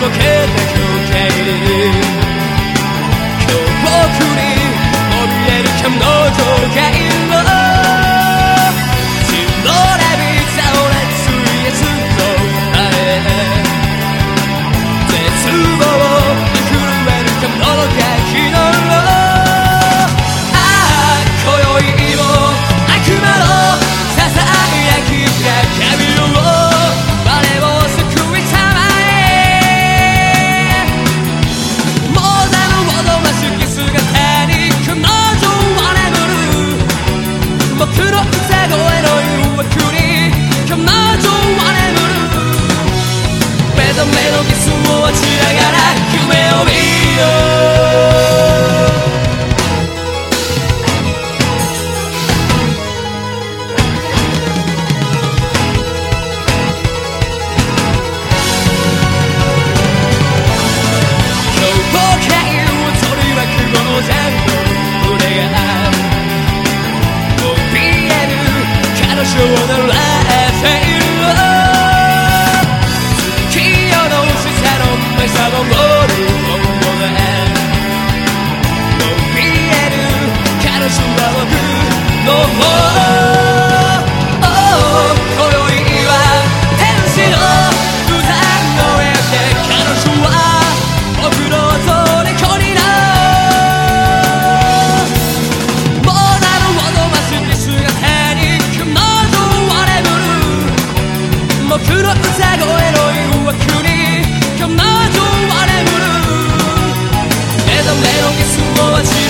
people can't 한번 들어 the one that も黒うさ声の誘惑に彼女は眠る目覚めのキスを味わう